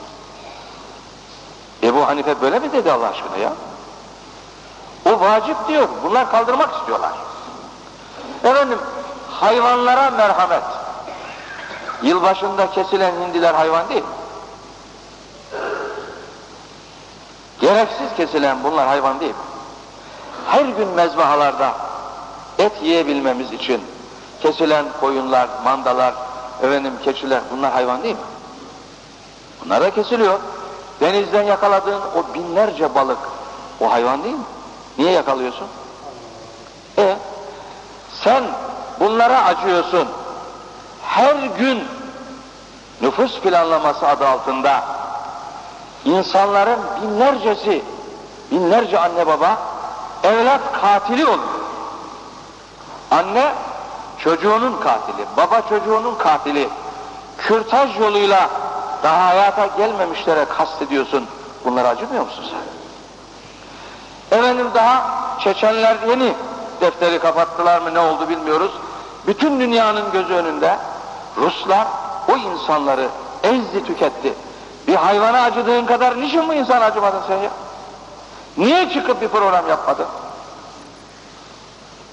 Ebu Hanife böyle mi dedi Allah aşkına ya? O vacip diyor. Bunlar kaldırmak istiyorlar. Efendim hayvanlara merhamet. Yılbaşında kesilen hindiler hayvan değil. Gereksiz kesilen bunlar hayvan değil. Her gün mezbahalarda et yiyebilmemiz için kesilen koyunlar, mandalar, efendim keçiler bunlar hayvan değil mi? Bunlar da kesiliyor. Denizden yakaladığın o binlerce balık o hayvan değil mi? Niye yakalıyorsun? E sen bunlara acıyorsun. Her gün nüfus planlaması adı altında insanların binlercesi, binlerce anne baba evlat katili oluyor. Anne çocuğunun katili, baba çocuğunun katili. Kürtaj yoluyla daha hayata gelmemişlere kastediyorsun. Bunlara acımıyor musun sen? Efendim daha Çeçenler yeni defteri kapattılar mı ne oldu bilmiyoruz. Bütün dünyanın gözü önünde Ruslar o insanları ezdi tüketti. Bir hayvana acıdığın kadar niçin bu insan acımadın sen ya? Niye çıkıp bir program yapmadın?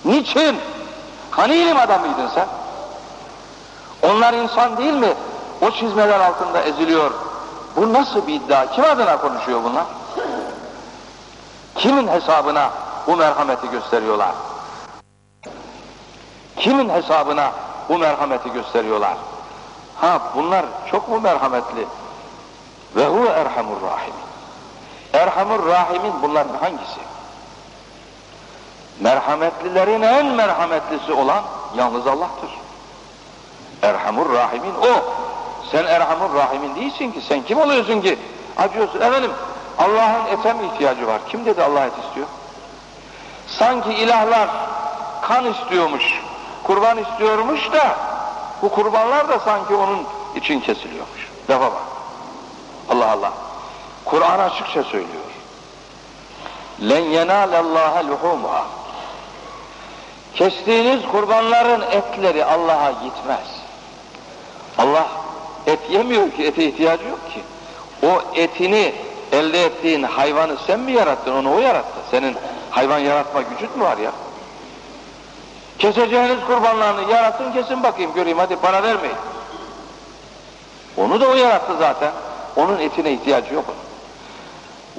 Niçin? Hani ilim adamıydın sen? Onlar insan değil mi? O çizmeler altında eziliyor. Bu nasıl bir iddia? Kim adına konuşuyor bunlar? Kimin hesabına bu merhameti gösteriyorlar? Kimin hesabına bu merhameti gösteriyorlar? Ha bunlar çok mu merhametli? Ve huve erhamur rahim. Erhamur rahimin bunların hangisi? Merhametlilerin en merhametlisi olan yalnız Allah'tır. Erhamur rahimin o. Sen Erhamur rahimin değilsin ki. Sen kim oluyorsun ki? Acıyorsun. Efendim
Allah'ın ete mi ihtiyacı var? Kim dedi Allah et istiyor? Sanki ilahlar kan istiyormuş, kurban istiyormuş da bu kurbanlar da sanki onun için kesiliyormuş. Defa bak. Allah Allah. Kur'an açıkça söylüyor. Len yenâlellâhe luhûmuha. Kestiğiniz kurbanların etleri Allah'a gitmez. Allah et yemiyor ki, ete ihtiyacı yok ki. O etini elde ettiğin hayvanı sen mi yarattın, onu o yarattı. Senin hayvan yaratma gücün mü var ya? Keseceğiniz kurbanlarını yaratın kesin bakayım göreyim hadi para vermeyin. Onu da o yarattı zaten. Onun etine ihtiyacı yok onun.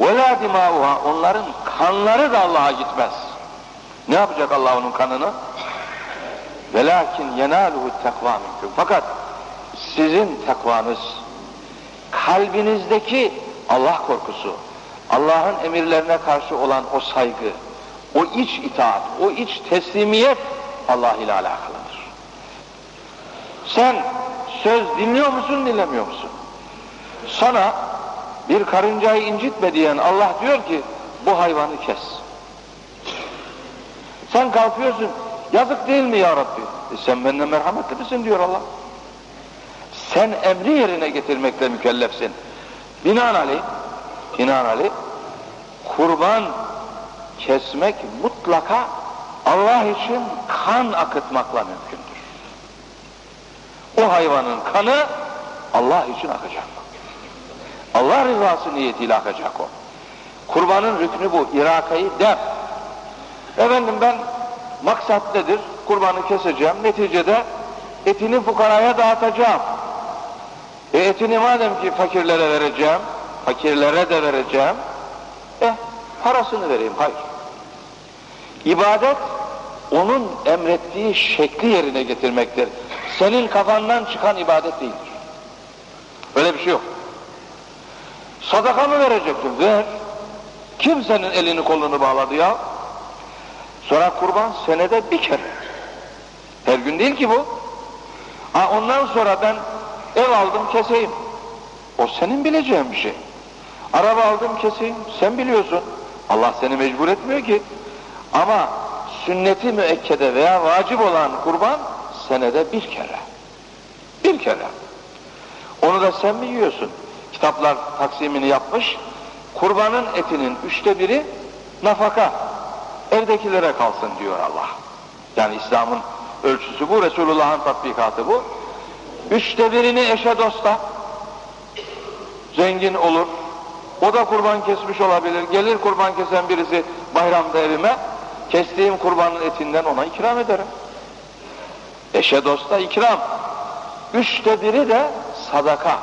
وَلَا دِمَاؤُهَا Onların kanları da Allah'a gitmez. Ne yapacak Allah onun kanını? Velakin yenaluhu takva minkum. Fakat sizin takvanız kalbinizdeki Allah korkusu, Allah'ın emirlerine karşı olan o saygı, o iç itaat, o iç teslimiyet Allah ile alakalıdır. Sen söz dinliyor musun, dinlemiyor musun? Sana bir karıncayı incitme diyen Allah diyor ki bu hayvanı kes. Sen kalkıyorsun, yazık değil mi ya Rabbi? E sen benden merhametli misin diyor Allah. Sen emri yerine getirmekle mükellefsin. Binaenaleyh, binaenaleyh kurban kesmek mutlaka Allah için kan akıtmakla mümkündür. O hayvanın kanı Allah için akacak. Allah rızası niyetiyle akacak o. Kurbanın rüknü bu. İrakayı dem. Efendim ben maksat nedir? Kurbanı keseceğim. Neticede etini fukaraya dağıtacağım. E etini madem ki fakirlere vereceğim, fakirlere de vereceğim, eh parasını vereyim. Hayır. İbadet onun emrettiği şekli yerine getirmektir. Senin kafandan çıkan ibadet değildir. Öyle bir şey yok. Sadaka mı vereceksin? Ver. Kim elini kolunu bağladı ya? Sonra kurban senede bir kere. Her gün değil ki bu. Ha ondan sonra ben ev aldım keseyim. O senin bileceğin bir şey. Araba aldım keseyim. Sen biliyorsun. Allah seni mecbur etmiyor ki. Ama sünneti müekkede veya vacip olan kurban senede bir kere. Bir kere. Onu da sen mi yiyorsun? Kitaplar taksimini yapmış. Kurbanın etinin üçte biri nafaka. Evdekilere kalsın diyor Allah. Yani İslam'ın ölçüsü bu, Resulullah'ın tatbikatı bu. Üçte birini eşe dosta, zengin olur, o da kurban kesmiş olabilir. Gelir kurban kesen birisi bayramda evime, kestiğim kurbanın etinden ona ikram ederim. Eşe dosta ikram. Üçte biri de sadaka.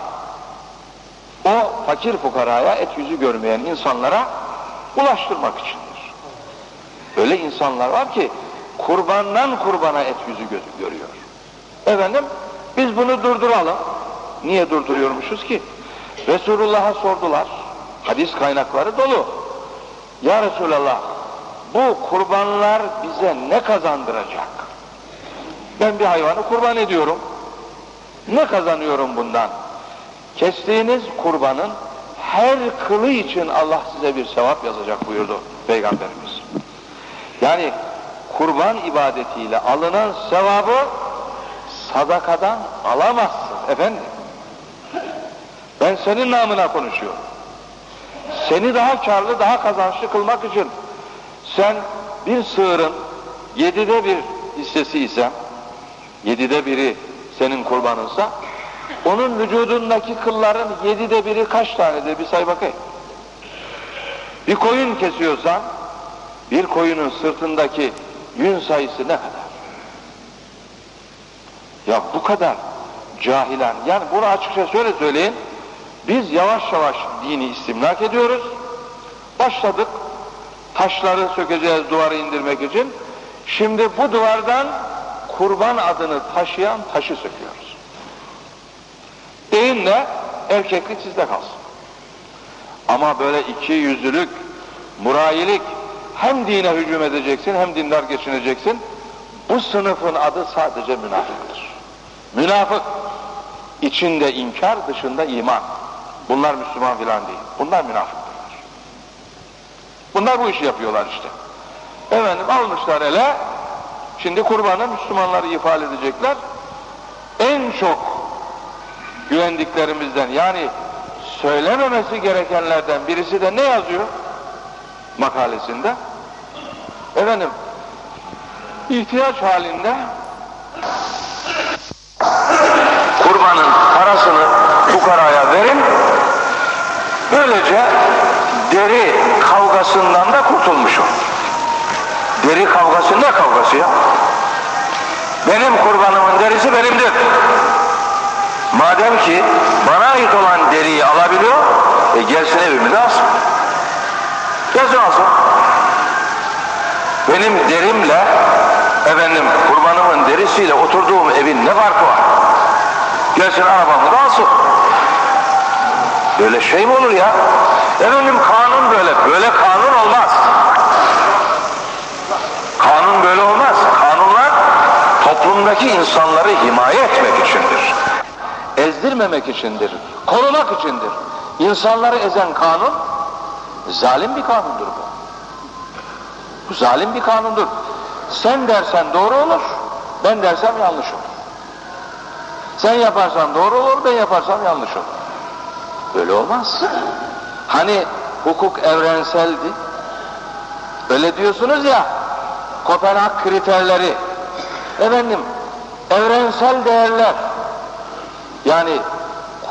O fakir fukaraya et yüzü görmeyen insanlara ulaştırmak içindir. Öyle insanlar var ki kurbandan kurbana et yüzü görüyor. Efendim biz bunu durduralım. Niye durduruyormuşuz ki? Resulullah'a sordular. Hadis kaynakları dolu. Ya Resulallah bu kurbanlar bize ne kazandıracak? Ben bir hayvanı kurban ediyorum. Ne kazanıyorum bundan? Kestiğiniz kurbanın her kılı için Allah size bir sevap yazacak buyurdu Peygamberimiz. Yani kurban ibadetiyle alınan sevabı sadakadan alamazsın efendim. Ben senin namına konuşuyorum. Seni daha karlı, daha kazançlı kılmak için sen bir sığırın yedide bir hissesi ise, yedide biri senin kurbanınsa, onun vücudundaki kılların yedide biri kaç tanedir bir say bakayım. Bir koyun kesiyorsan, bir koyunun sırtındaki yün sayısı ne kadar? Ya bu kadar cahilen, yani bunu açıkça söyle söyleyin, biz yavaş yavaş dini istimlak ediyoruz. Başladık, taşları sökeceğiz duvarı indirmek için. Şimdi bu duvardan kurban adını taşıyan taşı söküyoruz. Deyinle erkeklik sizde kalsın. Ama böyle iki yüzlülük, murayilik, hem dine hücum edeceksin hem dindar geçineceksin. Bu sınıfın adı sadece münafıktır. Münafık, içinde inkar, dışında iman. Bunlar Müslüman filan değil. Bunlar münafıktırlar. Bunlar bu işi yapıyorlar işte. Efendim almışlar ele, şimdi kurbanı Müslümanları ifade edecekler. En çok güvendiklerimizden yani söylememesi gerekenlerden birisi de ne yazıyor? Makalesinde. Efendim, ihtiyaç halinde kurbanın parasını fukaraya verin, böylece deri kavgasından da kurtulmuş olur. Deri kavgası ne kavgası ya? Benim kurbanımın derisi benimdir. Madem ki bana ait olan deriyi alabiliyor, e gelsin evimize alsın. Gelsin alsın. Benim derimle efendim kurbanımın derisiyle oturduğum evin ne farkı var? Gelsin arabamı da alsın. Böyle şey mi olur ya? Efendim kanun böyle. Böyle kanun olmaz. Kanun böyle olmaz. Kanunlar toplumdaki insanları himaye etmek içindir. Ezdirmemek içindir. Korumak içindir. İnsanları ezen kanun zalim bir kanundur bu. Bu zalim bir kanundur. Sen dersen doğru olur, ben dersem yanlış olur. Sen yaparsan doğru olur, ben yaparsam yanlış olur. Böyle olmaz. Hani hukuk evrenseldi. Öyle diyorsunuz ya, Kopenhag kriterleri. Efendim, evrensel değerler. Yani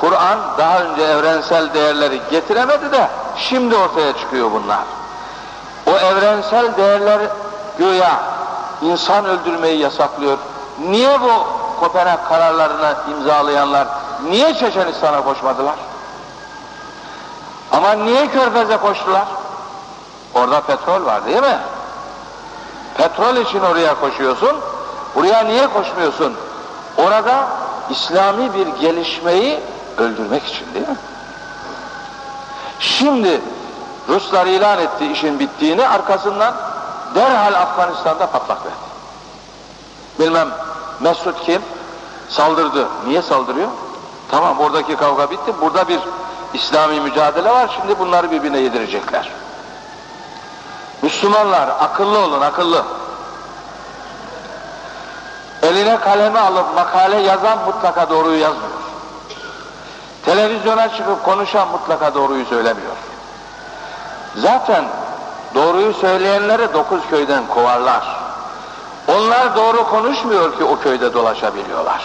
Kur'an daha önce evrensel değerleri getiremedi de şimdi ortaya çıkıyor bunlar. O evrensel değerler güya insan öldürmeyi yasaklıyor. Niye bu Kopenhag kararlarına imzalayanlar niye Çeçenistan'a koşmadılar? Ama niye Körfez'e koştular? Orada petrol var değil mi? Petrol için oraya koşuyorsun. Buraya niye koşmuyorsun? Orada İslami bir gelişmeyi öldürmek için değil mi? Şimdi Ruslar ilan etti işin bittiğini arkasından derhal Afganistan'da patlak verdi. Bilmem Mesut kim? Saldırdı. Niye saldırıyor? Tamam oradaki kavga bitti. Burada bir İslami mücadele var. Şimdi bunları birbirine yedirecekler. Müslümanlar akıllı olun akıllı. Eline kalemi alıp makale yazan mutlaka doğruyu yazmıyor. Televizyona çıkıp konuşan mutlaka doğruyu söylemiyor. Zaten doğruyu söyleyenleri dokuz köyden kovarlar. Onlar doğru konuşmuyor ki o köyde dolaşabiliyorlar.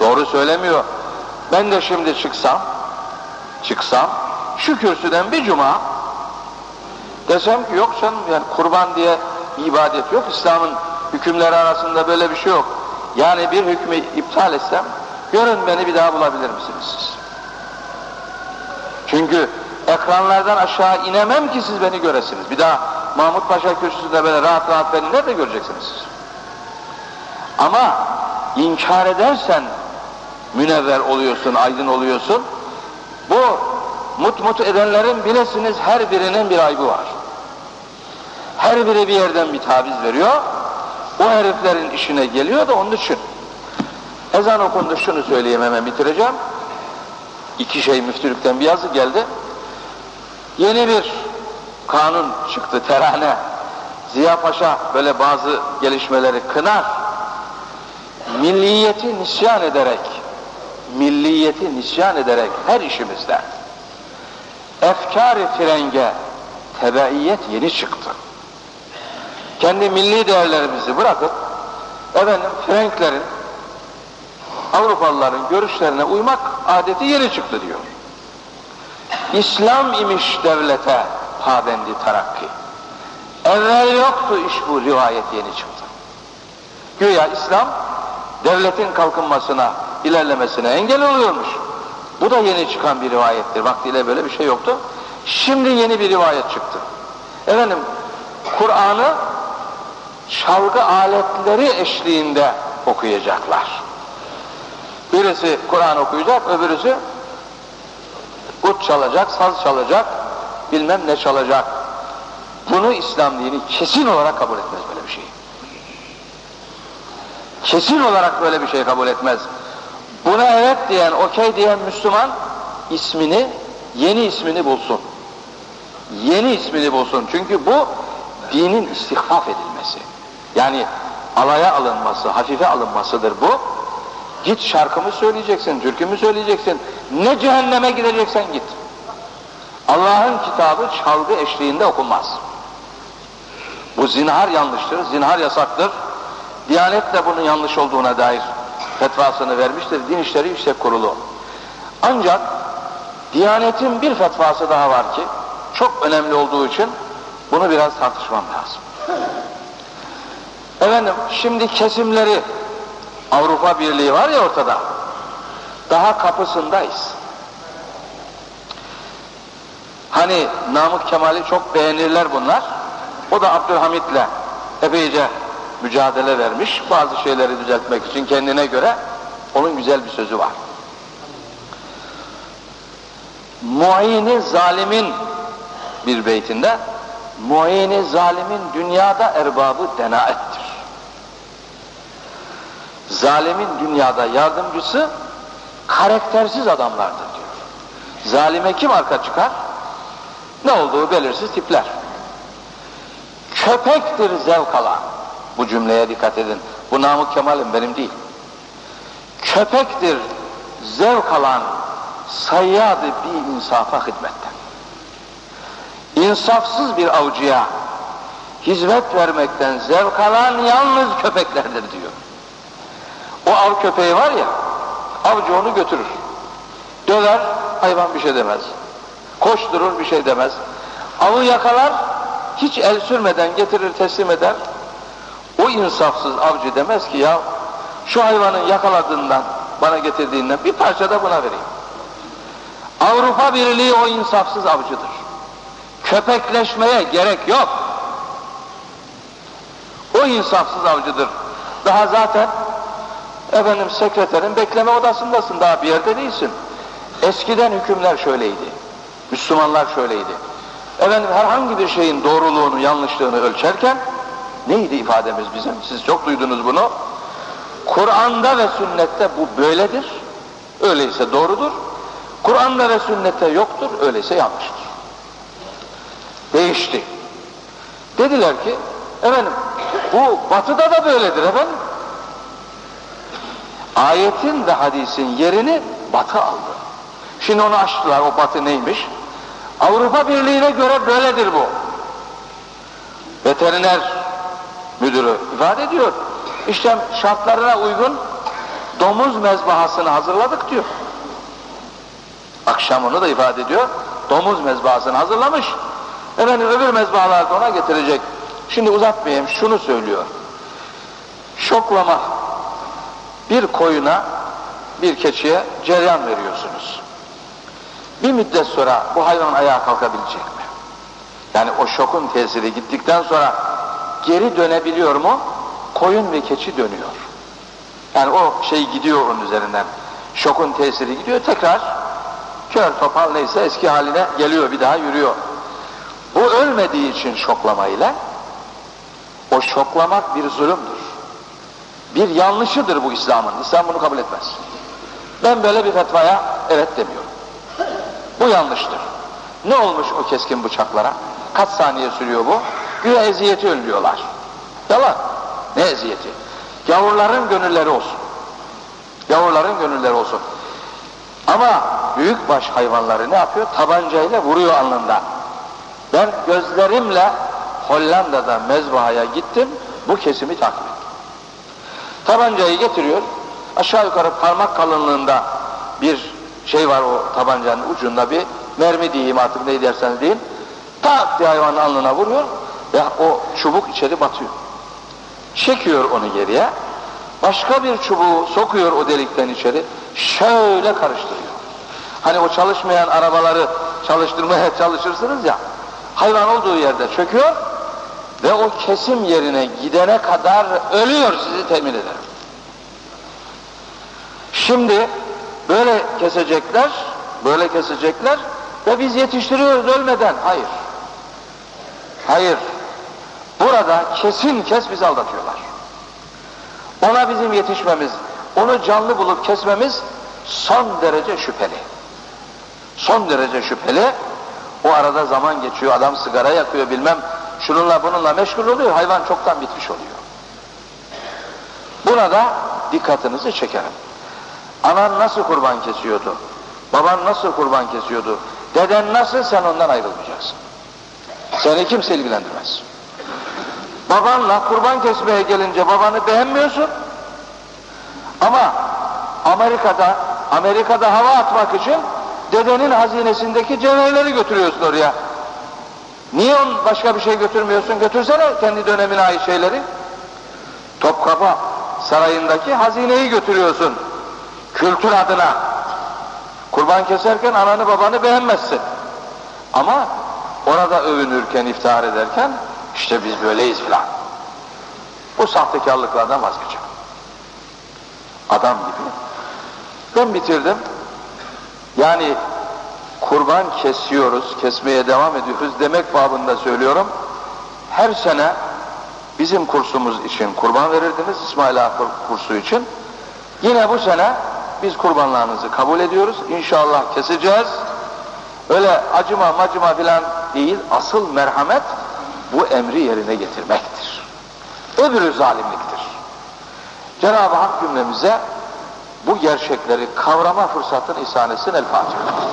Doğru söylemiyor. Ben de şimdi çıksam, çıksam, şu kürsüden bir cuma desem ki yok canım yani kurban diye ibadet yok. İslam'ın hükümleri arasında böyle bir şey yok. Yani bir hükmü iptal etsem görün beni bir daha bulabilir misiniz siz? Çünkü ekranlardan aşağı inemem ki siz beni göresiniz. Bir daha Mahmut Paşa kürsüsünde böyle rahat rahat beni nerede göreceksiniz? Ama inkar edersen münevver oluyorsun, aydın oluyorsun. Bu mut mut edenlerin bilesiniz her birinin bir aybı var. Her biri bir yerden bir taviz veriyor. O heriflerin işine geliyor da onun için. Ezan okundu şunu söyleyeyim hemen bitireceğim. İki şey müftülükten bir yazı geldi. Yeni bir kanun çıktı terane. Ziya Paşa böyle bazı gelişmeleri kınar. Milliyeti nisyan ederek, milliyeti nisyan ederek her işimizde efkar-ı frenge tebeiyet yeni çıktı. Kendi milli değerlerimizi bırakıp efendim Frenklerin Avrupalıların görüşlerine uymak adeti yeni çıktı diyor. İslam imiş devlete pabendi tarakki. Evvel yoktu iş bu rivayet yeni çıktı. Güya İslam devletin kalkınmasına, ilerlemesine engel oluyormuş. Bu da yeni çıkan bir rivayettir. Vaktiyle böyle bir şey yoktu. Şimdi yeni bir rivayet çıktı. Efendim, Kur'an'ı çalgı aletleri eşliğinde okuyacaklar. Birisi Kur'an okuyacak, öbürüsü ut çalacak, saz çalacak, bilmem ne çalacak. Bunu İslam dini kesin olarak kabul etmez böyle bir şey. Kesin olarak böyle bir şey kabul etmez. Buna evet diyen, okey diyen Müslüman ismini, yeni ismini bulsun. Yeni ismini bulsun. Çünkü bu dinin istihfaf edilmesi. Yani alaya alınması, hafife alınmasıdır bu. Git şarkımı söyleyeceksin, türkümü söyleyeceksin. Ne cehenneme gideceksen git. Allah'ın kitabı çalgı eşliğinde okunmaz. Bu zinhar yanlıştır, zinhar yasaktır. Diyanet de bunun yanlış olduğuna dair fetvasını vermiştir. Din İşleri Yüksek Kurulu. Ancak Diyanetin bir fetvası daha var ki çok önemli olduğu için bunu biraz tartışmam lazım. Efendim şimdi kesimleri Avrupa Birliği var ya ortada. Daha kapısındayız. Hani Namık Kemal'i çok beğenirler bunlar. O da Abdülhamit'le epeyce mücadele vermiş. Bazı şeyleri düzeltmek için kendine göre onun güzel bir sözü var. Muayini zalimin bir beytinde muayini zalimin dünyada erbabı denaettir. Zalimin dünyada yardımcısı karaktersiz adamlardır diyor. Zalime kim arka çıkar? Ne olduğu belirsiz tipler. Köpektir zevk alan. Bu cümleye dikkat edin. Bu Namık Kemal'in benim değil. Köpektir zevk alan sayyadı bir insafa hizmetten. İnsafsız bir avcıya hizmet vermekten zevk alan yalnız köpeklerdir diyor. O av köpeği var ya, avcı onu götürür. Döver, hayvan bir şey demez. Koşturur, bir şey demez. Avı yakalar, hiç el sürmeden getirir, teslim eder. O insafsız avcı demez ki ya, şu hayvanın yakaladığından, bana getirdiğinden bir parça da buna vereyim. Avrupa Birliği o insafsız avcıdır. Köpekleşmeye gerek yok. O insafsız avcıdır. Daha zaten efendim sekreterin bekleme odasındasın daha bir yerde değilsin. Eskiden hükümler şöyleydi. Müslümanlar şöyleydi. Efendim herhangi bir şeyin doğruluğunu, yanlışlığını ölçerken neydi ifademiz bizim? Siz çok duydunuz bunu. Kur'an'da ve sünnette bu böyledir. Öyleyse doğrudur. Kur'an'da ve sünnette yoktur, öyleyse yanlıştır. Değişti. Dediler ki, efendim bu batıda da böyledir efendim. Ayetin ve hadisin yerini batı aldı. Şimdi onu açtılar, o batı neymiş? Avrupa Birliği'ne göre böyledir bu. Veteriner müdürü ifade ediyor. İşte şartlarına uygun domuz mezbahasını hazırladık diyor. Akşamını da ifade ediyor. Domuz mezbahasını hazırlamış. Efendim öbür mezbahalar da ona getirecek. Şimdi uzatmayayım şunu söylüyor. Şoklama bir koyuna bir keçiye cereyan veriyorsunuz. Bir müddet sonra bu hayvan ayağa kalkabilecek mi? Yani o şokun tesiri gittikten sonra geri dönebiliyor mu? Koyun ve keçi dönüyor. Yani o şey gidiyor onun üzerinden. Şokun tesiri gidiyor tekrar kör topal neyse eski haline geliyor bir daha yürüyor. Bu ölmediği için şoklamayla o şoklamak bir zulümdür. Bir yanlışıdır bu İslam'ın. İslam bunu kabul etmez. Ben böyle bir fetvaya evet demiyorum. Bu yanlıştır. Ne olmuş o keskin bıçaklara? Kaç saniye sürüyor bu? Güya eziyeti önlüyorlar. Yalan. Ne eziyeti? Yavruların gönülleri olsun. Yavruların gönülleri olsun. Ama büyükbaş hayvanları ne yapıyor? Tabancayla vuruyor alnında. Ben gözlerimle Hollanda'da mezbahaya gittim, bu kesimi takip. Tabancayı getiriyor, aşağı yukarı parmak kalınlığında bir şey var o tabancanın ucunda bir mermi diyeyim artık ne derseniz deyin. Tak diye hayvanın alnına vuruyor ve o çubuk içeri batıyor. Çekiyor onu geriye, başka bir çubuğu sokuyor o delikten içeri, şöyle karıştırıyor. Hani o çalışmayan arabaları çalıştırmaya çalışırsınız ya, hayvan olduğu yerde çöküyor ve o kesim yerine gidene kadar ölüyor sizi temin ederim. Şimdi böyle kesecekler, böyle kesecekler ve biz yetiştiriyoruz ölmeden. Hayır. Hayır. Burada kesin kes bizi aldatıyorlar. Ona bizim yetişmemiz, onu canlı bulup kesmemiz son derece şüpheli. Son derece şüpheli. O arada zaman geçiyor, adam sigara yakıyor bilmem, şununla bununla meşgul oluyor, hayvan çoktan bitmiş oluyor. Buna da dikkatinizi çekerim. Anan nasıl kurban kesiyordu? Baban nasıl kurban kesiyordu? Deden nasıl sen ondan ayrılmayacaksın. Seni kimse ilgilendirmez. Babanla kurban kesmeye gelince babanı beğenmiyorsun. Ama Amerika'da Amerika'da hava atmak için dedenin hazinesindeki cevherleri götürüyorsun oraya. Niye on başka bir şey götürmüyorsun? Götürsene kendi dönemine ait şeyleri. Topkapı sarayındaki hazineyi götürüyorsun. Kültür adına. Kurban keserken ananı babanı beğenmezsin. Ama orada övünürken, iftihar ederken işte biz böyleyiz filan. Bu sahtekarlıklardan vazgeçelim. Adam gibi. Ben bitirdim. Yani kurban kesiyoruz, kesmeye devam ediyoruz demek babında söylüyorum. Her sene bizim kursumuz için kurban verirdiniz, İsmail Ağa kursu için. Yine bu sene biz kurbanlarınızı kabul ediyoruz. İnşallah keseceğiz. Öyle acıma macıma filan değil, asıl merhamet bu emri yerine getirmektir. Öbürü zalimliktir. Cenab-ı Hak cümlemize bu gerçekleri kavrama fırsatını ihsan etsin El Fatiha.